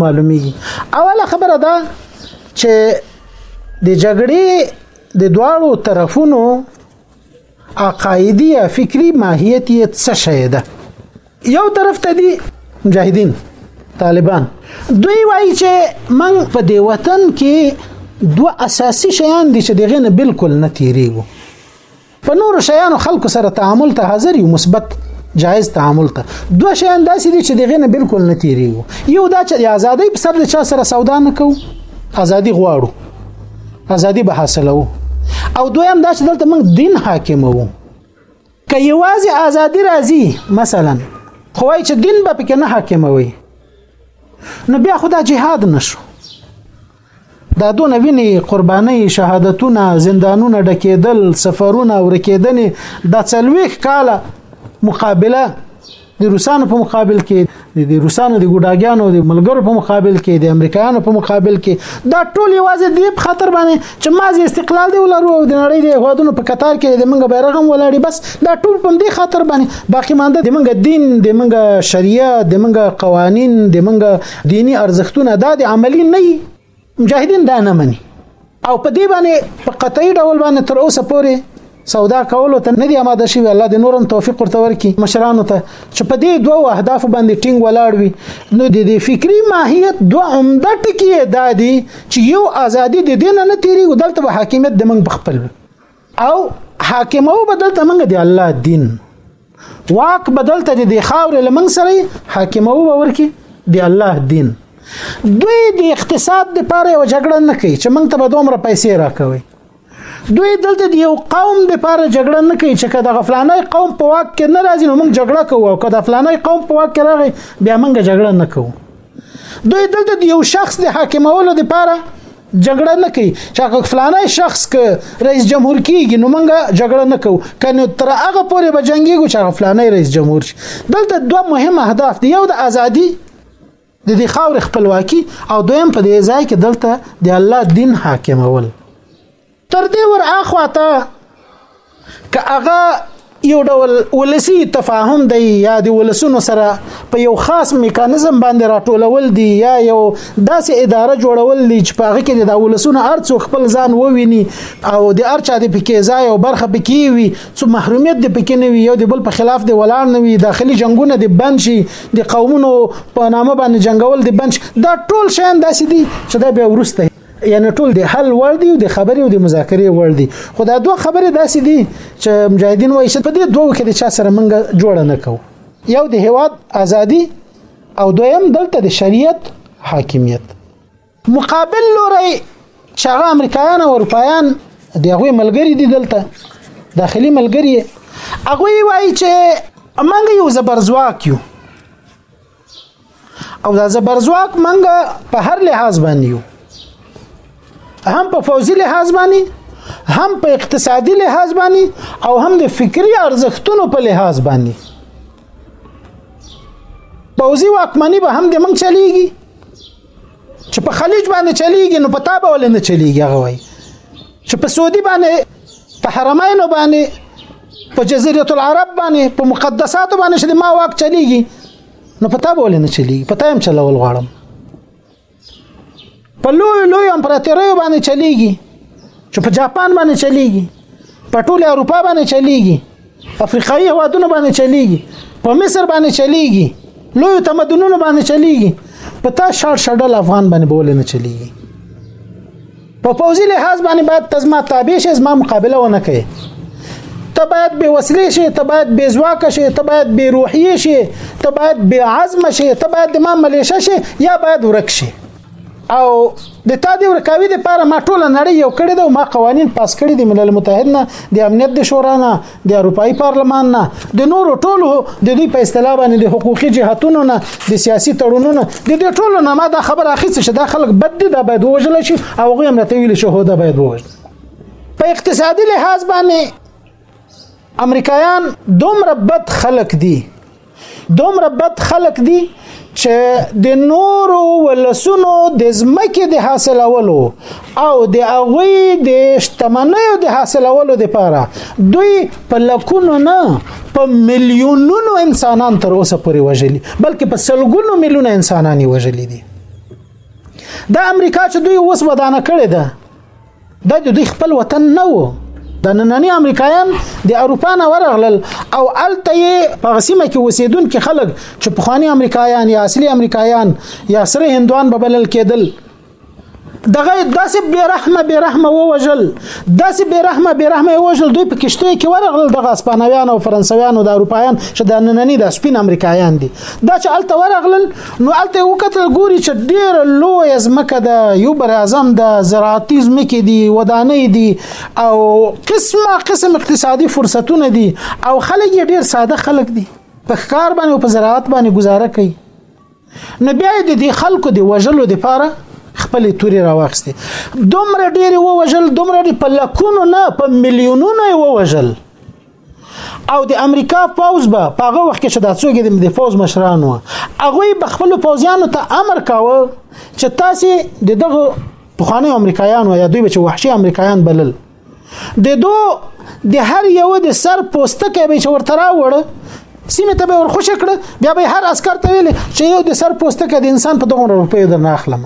معلومیږي اوله خبره ده چې د جګړې د دواړو طرفونو عقایدی یا فکری ماهیت یې څه شی ده یو طرف ته دی مجاهدین طالبان دوی وایي چې من په دی وطن کې دوه اساسي شیان دي چې دغه نه بالکل نه تیریږي په نورو شیانو خلکو سره تعامل ته حاضر یو مثبت جایز تعامل ته دوه شیان داسې دي چې دغه نه بالکل نه تیریږي یو دا چې د ازادۍ په سر د چا سره سودا نه کوو ازادي غواړو ازادي به حاصلو او دویم دا چې دلته موږ دین حاکمو که یوازې ازادي راځي مثلا خو وای چې دین به پکې نه حاکموي نو بیا خدا جهاد نشو دا دونه ویني قرباني شهادتونه زندانونه ډکېدل سفرونه ورکېدنې دا څلويخ کاله مقابله د روسانو په مقابل کې د روسانو د ګډاګیانو د ملګرو په مقابل کې د امریکایانو په مقابل کې دا ټول یوازې دی په خاطر باندې چې مازې استقلال دی ولرو او د نړۍ د هوادونو په کتار کې د منګه بیرغ هم ولاړی بس دا ټول په دې خاطر باندې باقی مانده د منګه دین د منګه شریعه د منګه قوانین د منګه دینی ارزښتونه دا د عملی نه مجاهدین دا نه مني او په دې باندې په قطعي ډول باندې تر اوسه پورې سودا کولو ته نه دی آماده شوی الله دې نورم توفیق ورته ورکړي مشرانو ته چې په دې دوه اهداف باندې ټینګ ولاړ وي نو د دې فکری ماهیت دوه عمده ټکي دا دي چې یو ازادي د دین نه تیریږي دلته به حاکمیت د موږ بخپل وي او حاکمو بدلته منګه دی الله دین واک بدلته دی خاور لمن سره حاکمو ورکی دی الله دین دوی د اقتصاد د پاره یو جګړه نه کوي چې موږ ته به دومره پیسې راکوي دوی دلته د یو قوم د پاره جګړه نه کوي چې کله غفلانه قوم په واک کې نه راځي نو موږ جګړه کوو او کله غفلانه قوم په واک کې راغی بیا موږ جګړه نه کوو دوی دلته د یو شخص د حاکمولو د پاره جګړه نه کوي چې که فلانه شخص که رئیس جمهور کیږي نو موږ جګړه نه کوو کنه تر هغه پورې به جنگيږو چې فلانه رئیس جمهور شي دلته دوه مهم اهداف دي یو د ازادي د دې خاور خپلواکي او دویم په دې ځای کې دلته د الله دین حاکمول تر دې ور اخوا ته که هغه یو ډول ولسی تفاهم دی یا د ولسونو سره په یو خاص میکانیزم باندې راټولول دی یا یو داسې اداره جوړول دی چې په هغه کې د ولسونو ارڅو خپل ځان وویني او د ارچا د پکې ځای او برخه پکې وي څو محرومیت د پکې نه وي یو د بل په خلاف د ولاړ نه وي داخلي جنگونه د بند شي د قومونو په نامه باندې جنگول د بند شي دا ټول شیان داسې دي چې دا بیا ورسته یعنی ټول د حل وړ دي او د خبرې او د مذاکرې وړ دي خو دا دوه خبرې داسې دي چې مجاهدین وایي چې په دې دوو کې د چا سره منګه جوړ نه کوو یو د هواد ازادي او دویم دلته د شریعت حاکمیت مقابل لوري چې هغه امریکایان او اروپایان د هغوی ملګری دي دلته داخلي ملګری هغوی وایي چې منګه یو زبرځواک یو او دا زبرزواک منګه په هر لحاظ باندې یو هم په فوزي لحاظ باندې هم په اقتصادي لحاظ باندې او هم د فکری ارزښتونو په لحاظ باندې پوزي واکمنی به هم د منګ چلیږي چې په خلیج باندې چلیږي نو په تا به ولې نه چلیږي هغه وایي چې په سعودي باندې په حرمینو باندې په جزیره العرب باندې په مقدساتو باندې چې ما واک چلیږي نو په تا به ولې نه چلیږي په تا هم چلول غواړم په لوی لوی امپراتوریو باندې چلیږي چې په جاپان باندې چلیږي په ټوله اروپا باندې چلیږي افریقایي هوادونه باندې چلیږي په مصر باندې چلیږي لوی تمدنونه باندې چلیږي په تا شار شډل افغان باندې بول نه چلیږي په پوزي لحاظ باندې باید تزما تابع شې زما مقابله ونه کوي ته باید بې وسلې شې ته باید بې ځواکه شې ته باید بې روحیې شې ته باید بې عزم شې ته باید د ما ملیشه شې یا باید ورک شې او د تا دی ورکاوی د پاره ما ټوله نړۍ یو کړی دی او ما قوانین پاس کړی دی ملل متحد نه د امنیت د شورا نه د اروپאי پارلمان نه د نورو ټولو د دوی په اصطلاح باندې د حقوقي جهاتونو نه د سیاسي تړونونو د دې ټولو نه ما دا خبره اخیسته چې دا خلک بد دي دا باید ووژل شي او هغوی هم راته ویلي شهوده باید ووژل په اقتصادي لحاظ باندې امریکایان دومره بد خلک دي دومره بد خلک دي چې د نورو ولسونو د ځمکې د حاصلولو او د هغوی د شتمنیو د حاصلولو لپاره دوی په لکونو نه په میلیونونو انسانان تر اوسه پورې وژلي بلکې په سلګونو میلیونه انسانان یې وژلي دي دا امریکا چې دوی اوس ودانه کړې ده دا د دوی خپل وطن نه وو د نننی امریکایان د اروپا نه ورغلل او الته یې په غسیمه کې اوسیدونکو خلک چې په خواني امریکایان یا اصلي امریکایان یا سره هندوان به بلل کېدل دغه داسې بیرحمه بیرحمه ووجل داسې بیرحمه بیرحمه ووجل دوی په کشته کې ورغلل دغه اسپانویان او فرانسویان او د اروپایان چې د نننی د سپین امریکایان دي دا چې الته ورغلل نو الته یو کتل ګوري چې ډیره لوی ځمکه ده یو بر اعظم ده زراعتي ځمکې دي ودانۍ دي او قسمه قسم اقتصادي فرصتونه دي او خلک یې ډیر ساده خلک دي په ښکار باندې او په زراعت باندې گزاره کوي نو بیا د دې خلکو د وژلو لپاره خپل توري راوخسته دومره ډیر ووجل دومره په لکونو نه په میلیونونو ووجل او د امریکا پوز به په هغه وخت کې چې دا څوګې د پوز مشران و هغه به خپل پوزیانو ته امر کاوه چې تاسو د دغه پخواني امریکایان و یا دوی به چې وحشي امریکایان بلل د دو د هر یو د سر پوستکه به چې ورته راوړ سیمه ته به ورخوش کړ بیا به هر عسكر ته ویل چې یو د سر پوستکه د انسان په دغه روپیو درنه اخلم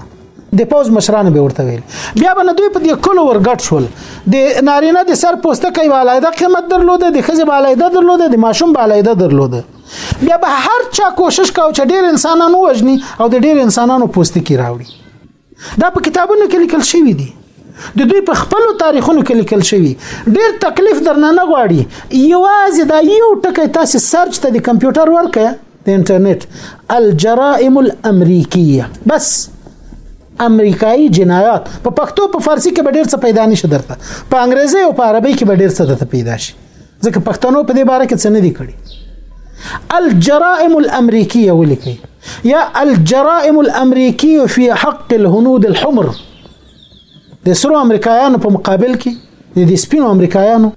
د پوز مشرانو به ورته ویل بیا به دوی په دې کلو ورګټ شول د نارینه د سر پوسته کوي علایده قیمت درلوده د خزه علایده درلوده د ماشوم علایده درلوده بیا به هر چا کوشش کاوه چې ډیر انسانانو وژني او د ډیر انسانانو پوسته کی راوړي دا په کتابونو کې لیکل شوی دی د دوی په خپل تاریخونو کې لیکل شوی ډیر تکلیف درنه نه غواړي یوازې دا یو ټکی تاسو سرچ ته د کمپیوټر ورکه د انټرنیټ الجرائم الامریکیه بس امریکایي جنایات په پښتو په فارسی کې به ډیر څه پیدا نشي درته په انګریزي او په عربي کې به ډیر څه درته پیدا شي ځکه پښتنو په دې باره کې څه نه دي کړی الجرائم الامریکیه ولیکي یا الجرائم الامریکیه فی حق الهنود الحمر د سرو امریکایانو په مقابل کې د سپینو امریکایانو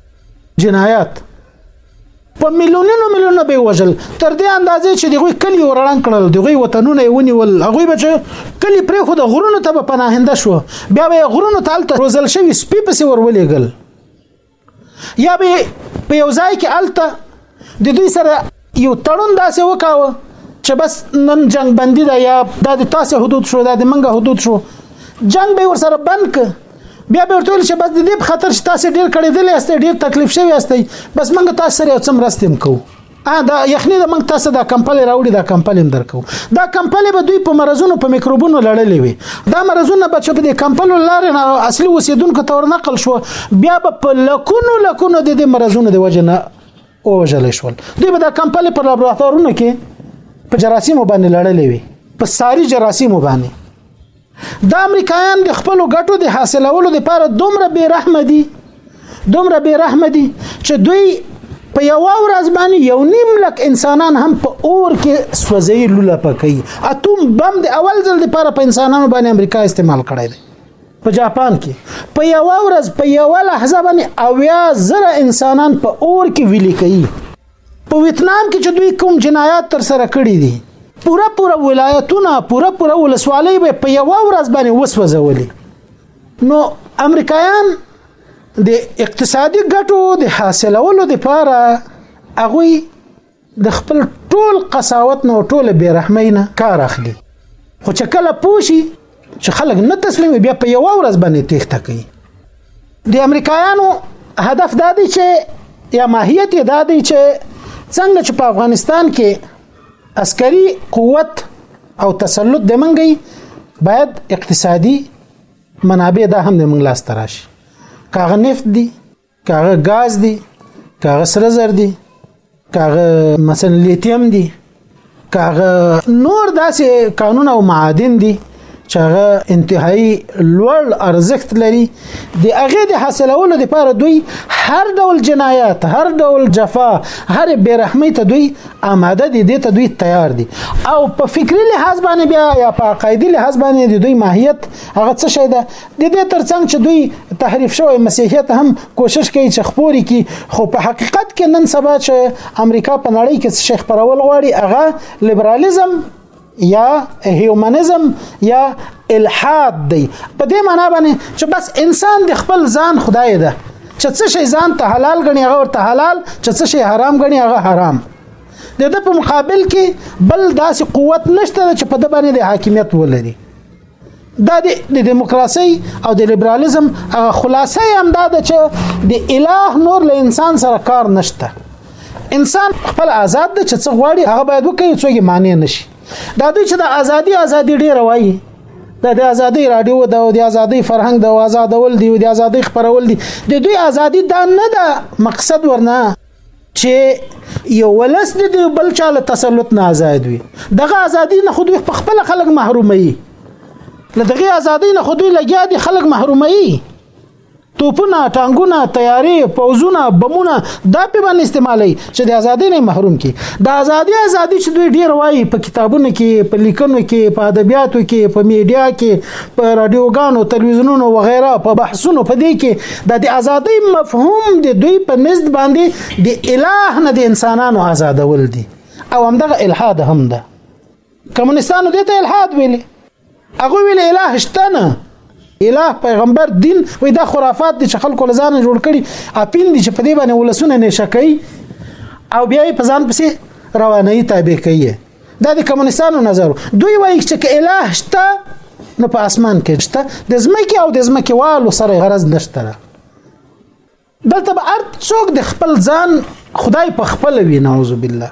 جنایات په میلیونونو میلیونو به وژل تر دې اندازې چې دغه کلی ورړان کړل دغه وطنونه ونیول هغه به چې کلی پرې خو د غرونو ته په پناهنده شو بیا به غرونو ته الته روزل شوی سپی پسې ورولېګل یا به په یو ځای کې الته د دوی سره یو تړون داسې وکاوه چې بس نن جنگ بندي ده یا دا د تاسو حدود شو دا د منګه حدود شو جنگ به ورسره بند ک بیا به ورته چې بس د دې په خاطر چې تاسو ډیر کړی دلې استې ډیر تکلیف شوی استې بس منګه تاسو سره یو څم راستم کوو ا دا یخنی د منګ تاسو دا کمپل راوړي دا کمپل هم درکو دا کمپل به دوی په مرزونو په میکروبونو لړلې وي دا مرزونه به چې په دې کمپل لار نه اصلي وسیدونکو تور نقل شو بیا به په لکونو لکونو د دې مرزونو د وجنه او وژل شول دوی به د کمپل په لابراتوارونو کې په جراثیم باندې لړلې وي په ساري جراثیم باندې د امریکایان د خپل ګټو د حاصلولو لپاره دومره بے رحم دي دومره بے رحم دي چې دوی په یو ورځ باندې یو نیم لک انسانان هم په اور کې سوځي لوله پکې اتوم بم د اول ځل لپاره په انسانانو باندې امریکا استعمال کړی دی په جاپان کې په یو ورځ په یو لحظه باندې اویا زره انسانان په اور کې ویلي کوي په ویتنام کې چې دوی کوم جنایات تر سره کړی دي پوره پوره ولایتونه پوره پوره ولسوالۍ به په یو ورځ باندې وسوځولې نو امریکایان د اقتصادي ګټو د حاصلولو لپاره هغه د خپل ټول قساوت نه او ټول بیرحمۍ نه کار اخلي خو چې کله پوشي چې خلک نه تسلیم بیا په یو ورځ باندې تیښته کوي د امریکایانو هدف دا دی چې یا ماهیت دا دی چې څنګه چې په افغانستان کې عسکري قوت او تسلط د منګي باید اقتصادي منابع دا هم د منګ لاس تراشي کاغه نفت دي کاغه غاز دی کاغه سره زر دی کاغه مثلا لیتیم دی کاغه نور داسې قانون او معادن دي چې هغه انتهایی لوړ ارزښت لري د هغه د حاصلولو لپاره دوی هر ډول جنایات هر ډول جفا هر بیرحمی ته دوی آماده دي د ته دوی تیار دي او په فکری لحاظ باندې بیا یا په عقایدی لحاظ باندې د دوی ماهیت هغه څه شي ده د دې ترڅنګ چې دوی تحریف شوی مسیحیت هم کوشش کوي چې خپوري کی خو په حقیقت کې نن سبا چې امریکا په نړۍ کې څه شیخ پرول غواړي هغه لیبرالیزم یا هیومنزم یا الحاد دی په دې معنی باندې چې بس انسان د خپل ځان خدای ده چې څه شي ځان ته حلال غني هغه ورته حلال چې څه شي حرام غني هغه حرام د دې په مقابل کې بل داسې قوت نشته چې په د باندې د حاکمیت ولري دا د دیموکراسي او د لیبرالیزم هغه خلاصه هم دا ده چې د الٰه نور له انسان سره کار نشته انسان خپل آزاد دی چې څه غواړي هغه باید وکړي څو یې معنی نشي دا دوی چې د ازادي ازادي ډیر وایي د د ازادي رادیو د د ازادي فرهنګ د آزادول دی د ازادي خبرول دی د دوی ازادي دا نه ده مقصد ورنه چې یو ولس د دی بل چا له تسلط نه آزاد وي دغه ازادي نه خو دوی په خپل خلک محرومي له دغه ازادي نه خو دوی لګیا دي خلک محرومي توپونه ټانګونه تیارې پوزونه بمونه دا په باندې استعمالي چې د ازادۍ نه محروم کی د ازادي ازادي چې دوی ډیر وایي په کتابونو کې په لیکنو کې په ادبیاتو کې په میډیا کې په رادیوګانو تلویزیونونو وغیرہ په بحثونو په دې کې دا د ازادۍ مفهوم د دوی په مزد باندې د الٰه نه د انسانانو آزادول دي او همدغه الحاد هم ده کمونستانو دې ته الحاد ویلي هغه ویل الٰه شته نه الٰه پیغمبر دین وې دا خرافات دي چې خلکو لزان جوړ کړي اپین دي چې په دې باندې ولسونه نشه کوي او بیا یې په ځان پسې رواني تابع کوي دا د کمونستانو نظر دوی وایي چې که اله شته نو په اسمان کې شته د ځمکې او د ځمکې والو سره غرض نشته دلته به ارت څوک د خپل ځان خدای په خپل وی نعوذ بالله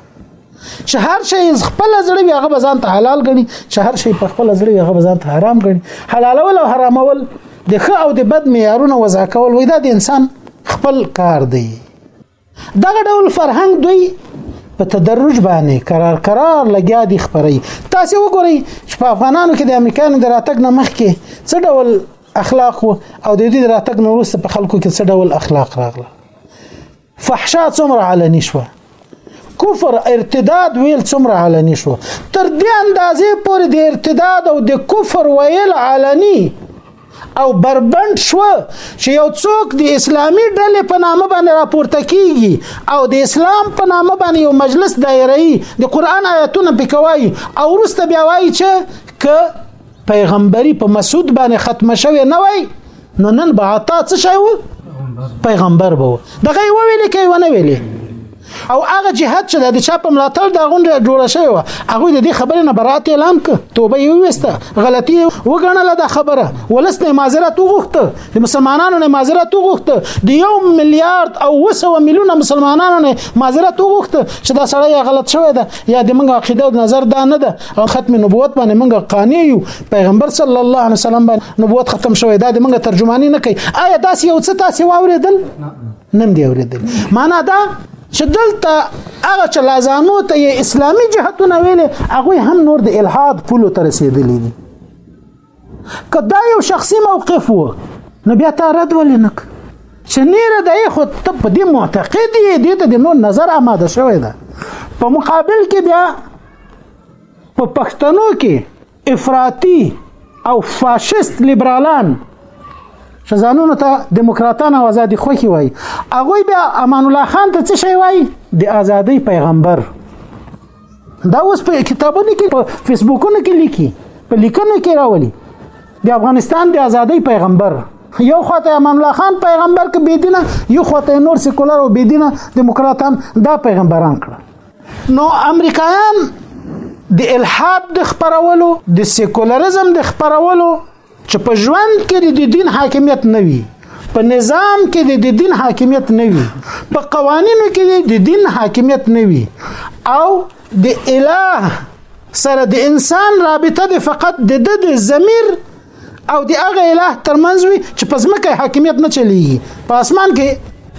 چې هر شی خپل زړه وي هغه ځان ته حلال غني چې هر شی په خپل زړه وي هغه ځان ته حرام غني حلالول او حرامول د ښه او د بد معیارونه وضع کول وای دا د انسان خپل کار دی دغه ډول فرهنګ دوی په تدرج باندې قرار قرار لګیا دي خبري تاسو وګورئ چې په افغانانو کې د امریکایانو د راتګ نه مخکې څه ډول اخلاق او د دې راتګ نه وروسته په خلکو کې څه ډول اخلاق راغله فحشا څومره علني شوه کفر ارتداد ویل څومره علني شو تر دې اندازې پورې د ارتداد او د کفر ویل علني او بربند شو چې یو څوک د اسلامي ډلې په نامه باندې راپورته کیږي او د اسلام په نامه باندې یو مجلس دایري د قران آیاتونه پکوي او ورسته بیا وایي چې ک پیغمبري په مسعود باندې ختم شوی نه وای نو نن به عطا څه شی وو پیغمبر بو دغه ویل کوي ونه ویلې او هغه جهاد چې د چا په ملاتړ دا غونډه جوړه شوې و هغه د دې خبرې نه برات اعلان ک توبه یې وسته غلطي وګڼل دا خبره ولسنه معذرت وغوښته د مسلمانانو نه معذرت وغوښته د یو میلیارډ او وسو میلیونه مسلمانانو نه معذرت وغوښته چې دا سړی غلط شوی ده یا د منګه عقیده او نظر دا نه ده او ختم نبوت باندې منګه قانع یو پیغمبر صلی الله علیه وسلم باندې نبوت ختم شوی دا د منګه ترجمانی نه کوي آیا دا یو څه تاسو واوریدل نه دی اوریدل معنا دا چې دلته هغه چې لازانو ته یې اسلامي جهتونه ویلې هغوی هم نور د الحاد پولو ته رسېدلي دي که دا یو شخصي موقف و نو بیا تا رد ولې نه چې نیره د یې خو ته په دې معتقد یې دې ته د نور نظر آماده شوی ده په مقابل کې بیا په پښتنو کې افراطي او فاشست لیبرالان چې ځانونو ته دیموکراتان او ازادي خوښي وای هغه بیا امان الله خان ته څه شي وای د ازادي پیغمبر دا اوس په کتابونو کې په فیسبوکونو کې لیکي په لیکنو کې راولي د افغانستان د ازادي پیغمبر یو خواته امام الله خان پیغمبر کې بيدینه یو خواته نور سیکولر او بيدینه دیموکراتان دا پیغمبران کړ نو امریکایان د الحاد د خبرولو د سیکولریزم د خبرولو چې په ژوند کې د دین حاکمیت نه وي په نظام کې د دین حاکمیت نه وي په قوانینو کې د دین حاکمیت نه وي او د الٰه سره د انسان رابطه د فقط د د ضمیر او د هغه اله ترمنځ وي چې په ځمکه حاکمیت نه چلیږي په اسمان کې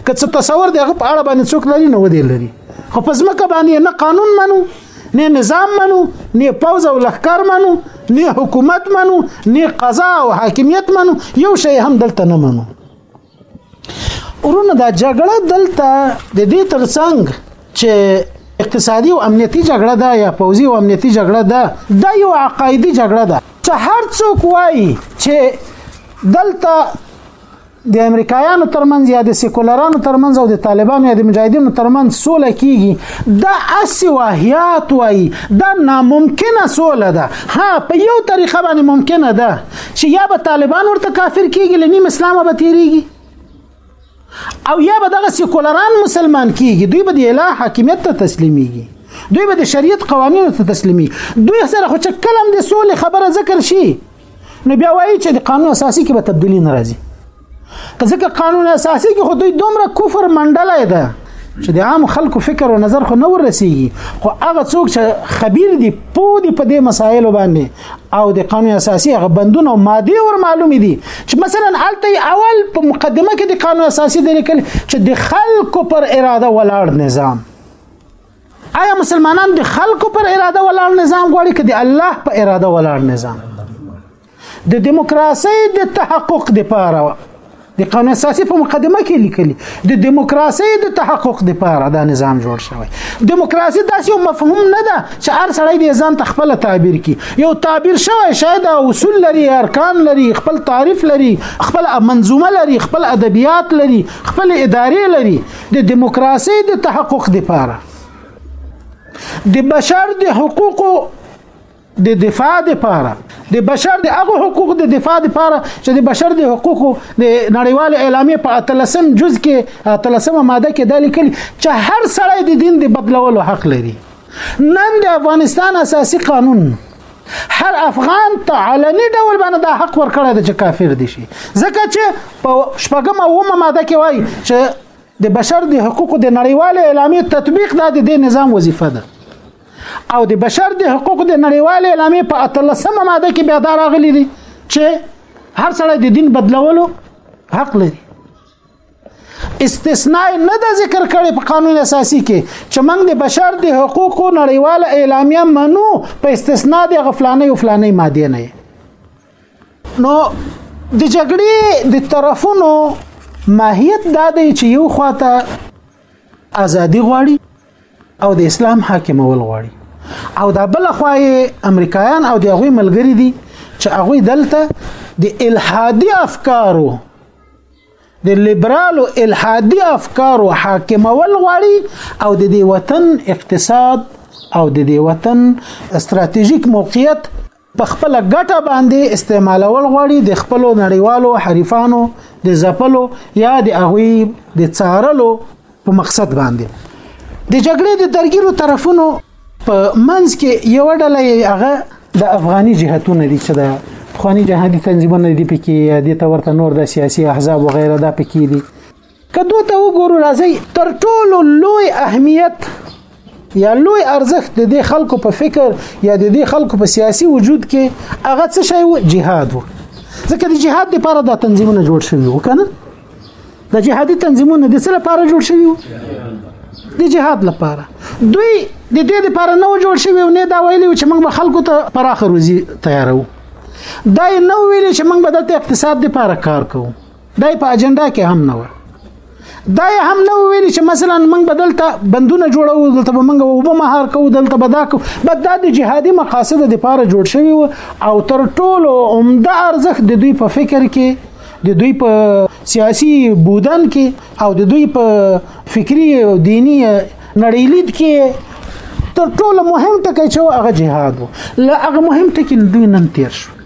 که څه تصور دی هغه په اړه باندې څوک لري نه ودی لري خو په ځمکه باندې نه قانون منو نه نظام منو نه پوز او لخر منو نه حکومت منو نه قضا او حاکمیت منو یو شی هم دلته نه منو ورونه دا جګړه دلته د دې ترڅنګ چې اقتصادي او امنیتي جګړه ده یا پوځي او امنیتي جګړه ده دا یو عقایدي جګړه ده چې هر څوک وایي چې دلته د امریکایانو ترمنځ یا د سیکولرانو ترمنځ او د طالبانو یا د مجاهدینو ترمنځ سوله کیږي دا اسی واهیات وای دا ناممکنه سوله ده ها په یو طریقه باندې ممکنه ده چې یا به طالبان ورته کافر کیږي لنیم اسلام به تیریږي او یا به دغه سیکولران مسلمان کیږي دوی به د اله حاکمیت ته تسلیمیږي دوی به د شریعت قوانینو ته تسلیمي دوی سره خو چې کلم د سولې خبره ذکر شي نو بیا وایي چې د قانون اساسي کې به تبدیلی ناراضي ځکه قانون اساسي کې خو دوی دومره کفر منډلای ده چې د عام خلکو فکر او نظر خو نه ورسیږي خو هغه څوک چې خبير دي پو دي په دې مسایلو باندې او د قانون اساسي هغه بندونه او ماده ور معلومې دي چې مثلا الته اول په مقدمه کې د قانون اساسي د لیکل چې د خلکو پر اراده ولاړ نظام آیا مسلمانان د خلکو پر اراده ولاړ نظام غواړي که د الله په اراده ولاړ نظام د دیموکراسي د تحقق لپاره د قانون اساسي په مقدمه کې لیکلي د دیموکراسي د تحقق لپاره دا نظام جوړ شوی دیموکراسي داسې یو مفهوم نه ده چې هر سړی د ځان تخپل تعبیر کی یو تعبیر شوی شاید اصول لري ارکان لري خپل تعریف لري خپل منظومه لري خپل ادبیات لري خپل ادارې لري د دیموکراسي د تحقق لپاره د بشر د حقوقو د دفاع لپاره د بشر د هغه حقوق د دفاع لپاره چې د بشر د حقوقو د نړیوال اعلامیه په اتلسم جز کې اتلسمه ماده کې د لیکل چې هر سړی د دین د بدلولو حق لري نن د افغانستان اساسي قانون هر افغان ته علني ډول باندې دا حق ورکړی دی چې کافر دي شي ځکه چې په شپږم او اومه ماده کې وایي چې د بشر د حقوقو د نړیوال اعلامیې تطبیق دا د دې نظام وظیفه ده او د بشر د حقوق د نړیوال اعلامیې په اتلسمه ماده کې بیا دا راغلي دي چې هر سړی د دین بدلولو حق لري استثناء نه د ذکر کړي په قانون اساسي کې چې موږ د بشر د حقوقو نړیوال اعلامیه منو په استثناء د غفلانې او فلانې ماده نه نو د جګړې د طرفونو ماهیت دا دی چې یو خواته ازادي غواړي او د اسلام حاکمول غواړي او دا بل خو امریکایان او د هغوی ملګری دي چې هغوی دلته د الحادي افکارو د لیبرالو الحادي افکارو حاکمول غواړي او د دې وطن اقتصاد او د دې وطن ستراتیژیک موقعیت په خپل ګټه باندې استعمالول غواړي د خپل نړیوالو حریفانو د زپلو یا د هغوی د څارلو په مقصد باندې د جګړې د درګیرو طرفونو په منځ کې یو ډله هغه د افغاني جهتونه دي چې د خواني جهادي تنظیمونه دي پکې یا د تورته نور د سیاسي احزاب او غیره دا پکې دي که دوه ته وګورو راځي تر ټولو لوی اهمیت یا لوی ارزښت د دې خلکو په فکر یا د دې خلکو په سیاسي وجود کې هغه څه شی و جهاد و ځکه د جهاد لپاره د تنظیمونه جوړ شوی و کنه د جهادي تنظیمونه د څه لپاره جوړ شوی و د جهاد لپاره دوی د دې لپاره نه جوړ شوی او نه دا ویلی چې موږ به خلکو ته پراخه روزي تیارو دا نه ویلی چې موږ به د اقتصاد لپاره کار کوو دای په اجنډا کې هم نه و دا هم نو ویل چې مثلا موږ بدلته بندونه جوړو دلته به موږ وب مهار کوو دلته به دا کو بد دا د جهادي مقاصد د لپاره جوړ شوی او تر ټولو عمده ارزښت د دوی په فکر کې د دوی په سیاسي بودن کې او د دوی په فکری او دینی نړیلید کې تر ټولو مهم ټکی چې هغه جهاد و لا هغه مهم ټکی دوی نن تیر شو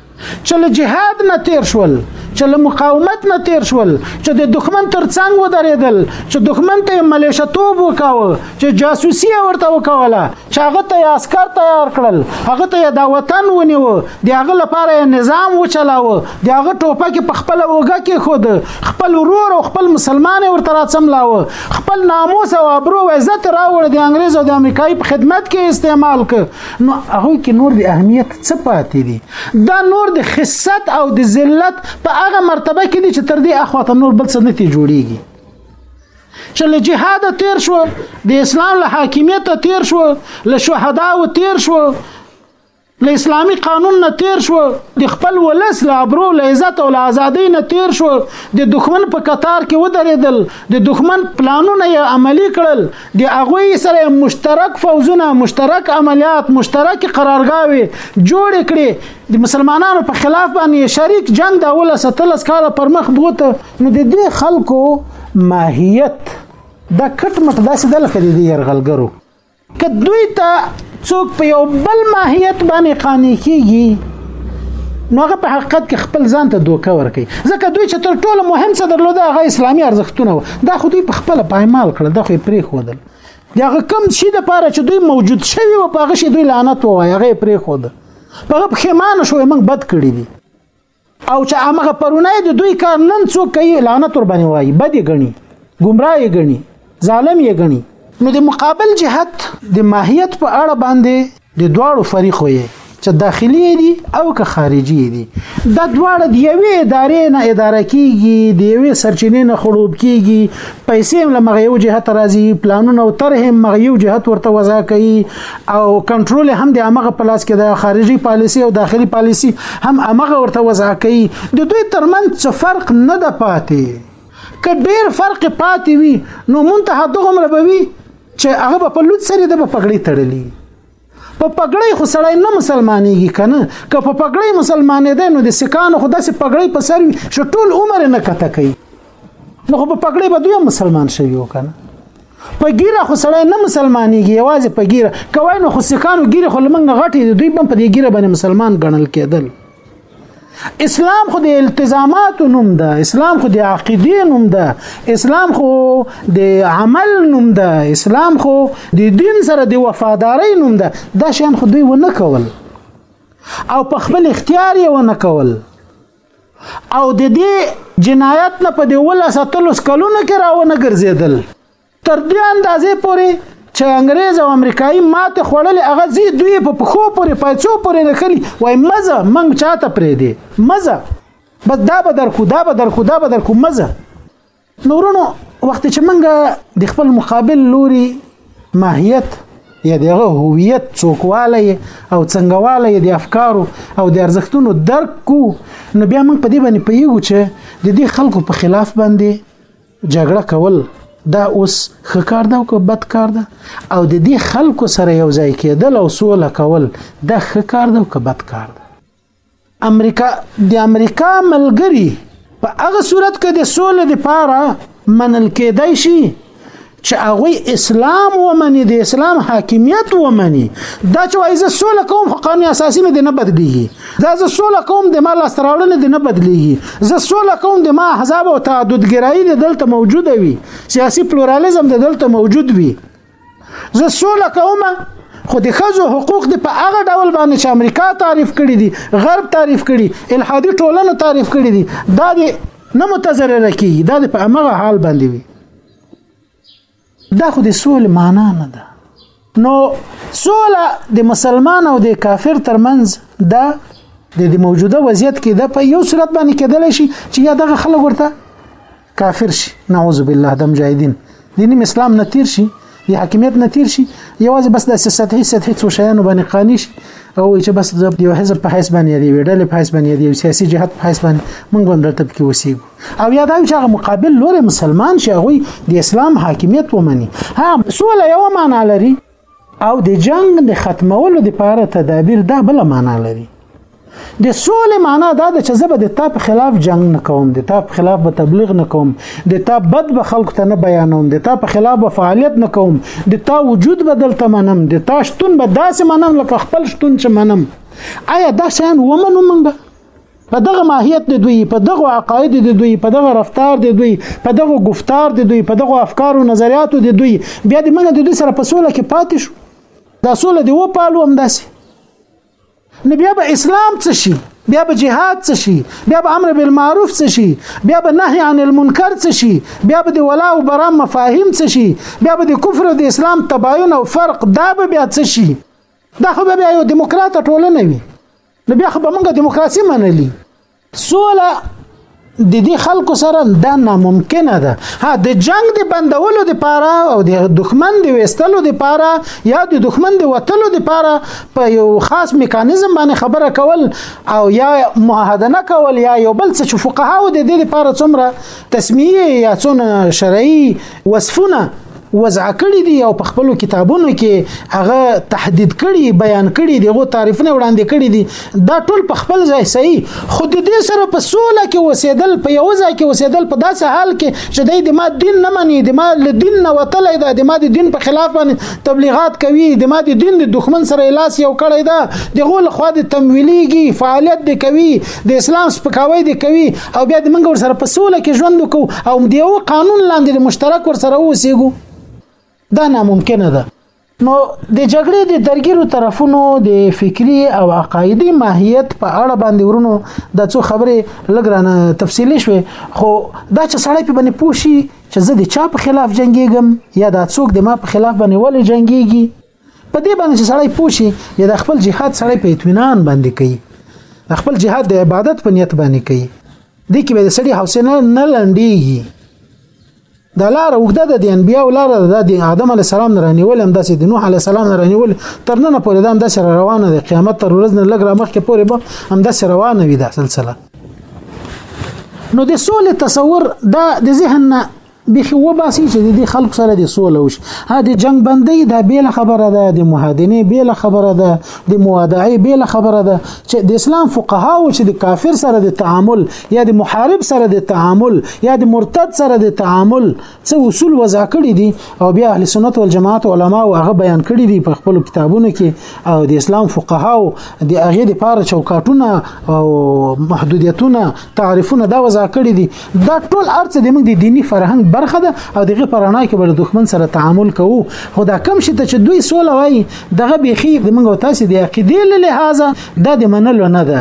چې له جهاد نه تیر شول چې له مقاومت نه تیر شول چې د دښمن تر څنګ ودرېدل چې دښمن ته ملیشتوب وکاوه چې جاسوسي ورته وکوله چې هغه ته عسكر تیار کړل هغه ته د وطن ونیو د هغه لپاره نظام وچلاوه د هغه ټوپک په خپل اوګه کې خود خپل ورور او خپل مسلمان ورته راڅملاوه خپل ناموس او ابرو او عزت راوړ د انګريز او د امریکای په خدمت کې استعمال ک نو هغه کې نور د اهمیت څه پاتې دي دا نور د خصت او د ذلت په هغه مرتبه کې دي چې تر دې اخواته نور بل څه نه تی جوړیږي چې له جهاد تیر شو د اسلام له حاکمیت تیر شو له شهدا و تیر شو له اسلامی قانون نه تیر شو د خپل ولس له ابرو له عزت او له ازادۍ نه تیر شو د دښمن په قطار کې ودرېدل د دښمن پلانونه یې عملی کړل د هغوی سره مشترک فوزونه مشترک عملیات مشترک قرارګاوي جوړ کړي د مسلمانانو په خلاف باندې شریک جنگ د اوله ستلس کال پر مخ بوته نو د دې خلکو ماهیت د کټ مټ داسې د لکه د یرغلګرو که دوی ته څوک په یو بل ماهیت باندې قانع کیږي نو هغه په حقیقت کې خپل ځان ته دوکه ورکړي ځکه دوی چې تر ټولو مهم څه درلوده هغه اسلامي ارزښتونه و دا خو دوی په خپل پایمال کړل دا خو پرې خودل دا هغه کم شي د پاره چې دوی موجود شوی و په هغه شي دوی لعنت وایي هغه پرې خود په هغه پښیمان شو موږ بد کړی دي او چې هغه پرونه د دوی کار نن څوک کوي لعنت ور باندې وایي بد یې غني ګمراه یې غني ظالم یې غني نو د مقابل جهت د ماهیت په اړه باندې د دواړو فریقو یې چې داخلي دي او که خارجي دي دا دواړه د یوې ادارې نه اداره کیږي د یوې سرچینې نه خړوب کیږي پیسې هم لمغه یو جهت راځي پلانونه او طرح هم مغه یو جهت ورته وضع کوي او کنټرول هم د امغه پلاس کې د خارجي پالیسی او داخلي پالیسی هم امغه ورته وضع کوي د دوی ترمن څه فرق نه د پاتې که ډیر فرق پاتې وي نو منتها دغمره به وي چې هغه په لوت سره د پګړې تړلې په پګړې خو سړی نه مسلمانېږي کنه که په پګړې مسلمانې ده نو د سکانو خو داسې پګړې په سر شو ټول عمر نه کته کوي نو خو په پګړې به دوی مسلمان شوی وکنه په ګیره خو سړی نه مسلمانېږي یوازې په ګیره کوی نو خو سکانو ګیره خو لمنګ غټې دي دوی بم په دې ګیره باندې مسلمان ګڼل کېدل اسلام خو د التزامات نوم ده اسلام خو د عقیدې نوم ده اسلام خو د عمل نوم ده اسلام خو د دین سره د وفاداری نوم ده دا شیان خو دوی ونه کول او په خپل اختیار یې ونه کول او د دې جنایت نه په دیولس اتلس کلونو کې راونه ګرځېدل تر دې اندازې پورې چې انګريز او امریکایي ماته خوړلې هغه زی دوی په پخو پورې پایڅو پورې نه خلی وای مزه منګ چاته پرې دی مزه بس دا به درکو دا به درکو دا به درکو مزه نورونو وخت چې منګه د خپل مقابل لوري ماهیت یا دغه هویت څوکواله او څنګهواله د افکارو او د ارزښتونو درک کو نو بیا موږ په دې باندې پیږو چې د دې خلکو په خلاف باندې جګړه کول دا اوس ښه کار ده او که بد کار ده او د دې خلکو سره یو ځای کېدل او سوله کول دا ښه کار ده او که بد کار ده امریکا د امریکا ملګری په هغه صورت کې د سولې لپاره منل کېدای شي چې هغه اسلام ومني د اسلام حاکمیت ومني دا چې وایي زه سوله کوم خو قانون اساسي مې نه بدلیږي دا زه سوله کوم د ما لاس راوړنې دې نه بدلیږي زه سوله کوم د ما احزاب او تعددګرایي دلته موجوده وي سیاسي پلورالیزم دلته موجود وي زه سوله کوم خو د خزو حقوق دی په هغه ډول باندې چې امریکا تعریف کړی دي غرب تعریف کړي الحادي ټولنه تعریف کړی دي دا دی نه متضرر کیږي دا په هغه حال باندې وي دا خو د سول معنا نه ده نو سوله د مسلمان او د کافر ترمنځ دا د موجوده وضعیت کې د په یو صورت باندې کېدلی شي چې یا دغه خلک ورته کافر شي نعوذ بالله د مجاهدین دیني اسلام نه تیر شي د حاکمیت نه تیر شي یوازې بس د سطحي سطحي څو شیانو باندې قانع شي او چې بس د یو حزب په حساب باندې دی ویډل په حساب باندې دی سیاسي جهاد په حساب باندې موږ هم دلته کې وسیګو او یا دا چې هغه مقابل لوري مسلمان شي هغه د اسلام حاکمیت ومني ها سوله یو معنا لري او د جنگ د ختمولو لپاره تدابیر دا بل معنا لري د سولې معنا دا ده چې زه به د تا په خلاف جنگ نه کوم د تا په خلاف به تبلیغ نه کوم د تا بد به خلکو ته نه بیانوم د تا په خلاف به فعالیت نه کوم د تا وجود به دلته منم د تا شتون به داسې منم لکه خپل شتون چې منم آیا دا شیان ومنو موږ په دغه ماهیت د دوی په دغه عقاید د دوی په دغه رفتار د دوی په دغه گفتار د دوی په دغه افکار او نظریاتو د دوی بیا د منه د دوی سره په سوله کې پاتې شو دا سوله دی و پالو هم داسې نو بیا به اسلام څه شي بیا به جهاد څه شي بیا به امر بالمعروف څه شي بیا به نهي عن المنکر څه شي بیا به د ولا او برا مفاهیم څه شي بیا به د کفر او د اسلام تباین او فرق دا به بیا څه شي دا خو به بیا یو دیموکرات ټولنه وي نو بیا خو به موږ دیموکراسي منلي سوله د دې خلکو سره دا ناممکنه ده ها د جنگ د بندولو د پاره او د دښمن د وستلو د پاره یا د دښمن د وتلو د پاره په یو خاص میکانیزم باندې خبره کول او یا معاهده نه کول یا یو بل څه چې فقها و د دې لپاره څومره تسمیه یا څونه شرعي وصفونه وضع کړی دی او په خپل کتابونو کې هغه تحدید کړی بیان کړی دی هغه تعریفونه وړاندې کړی دی دا ټول په خپل ځای صحیح خو د دې سره په سوله کې وسیدل په یو ځای کې وسیدل په داسې حال کې چې د ما دین نه مني د ما له دین نه وتلی دا د ما د دین په خلاف باندې تبلیغات کوي د ما د دین د دښمن سره لاس یو کړی دا د غول خو د تمویلیږي فعالیت د کوي د اسلام سپکاوی د کوي او بیا د منګ ور سره په سوله کې ژوند وکړو او د یو قانون لاندې د مشترک ور سره اوسېږو دا ناممکنه ده نو د جګړې د درګیرو طرفونو د فکری او عقایدی ماهیت په اړه باندې ورونو د څو خبرې لګرانه تفصیلی شوې خو دا چې سړی په باندې پوښي چې زه د چا په خلاف جنگیږم یا دا څوک د ما په خلاف باندې ولې جنگیږي په دې باندې چې سړی پوه شي یا د خپل جهاد سړی په اطمینان باندې کوي د خپل جهاد د عبادت په نیت باندې کوي دې کې به د سړي حوصله نه لنډيږي دا لار وګده د دین بیا ولار د آدم علی السلام نه رانیول هم داسې د نوح علی السلام نه رانیول تر نن پورې دا هم داسې روانه ده قیامت تر ورځې نه لګ را مخکې پورې به هم داسې روانه وي دا سلسله نو د سولې تصور دا د ذهن نه بیخي وباسي چې د دې خلکو سره د سوله وشي ها د جنگ بندۍ دا بیل خبره ده د مهادنې بیل خبره ده د موادعې بیل خبره ده چې د اسلام فقها او چې د کافر سره د تعامل یا د محارب سره د تعامل یا د مرتد سره د تعامل څه اصول وضع کړي دي او بیا اهل سنت والجماعت علما او هغه بیان کړي دي په خپل کتابونو کې او د اسلام فقها او د هغه د پاره چوکاټونه او محدودیتونه تعریفونه دا وضع کړي دي دا ټول ارڅ د موږ د دینی فرهنګ برخه ده او دغه پرانا کې به د دښمن سره تعامل کوو خو دا کم شي ته چې دوی سوله وایي دغه بيخي د موږ تاسو د عقیدې له لحاظه دا د منلو نه ده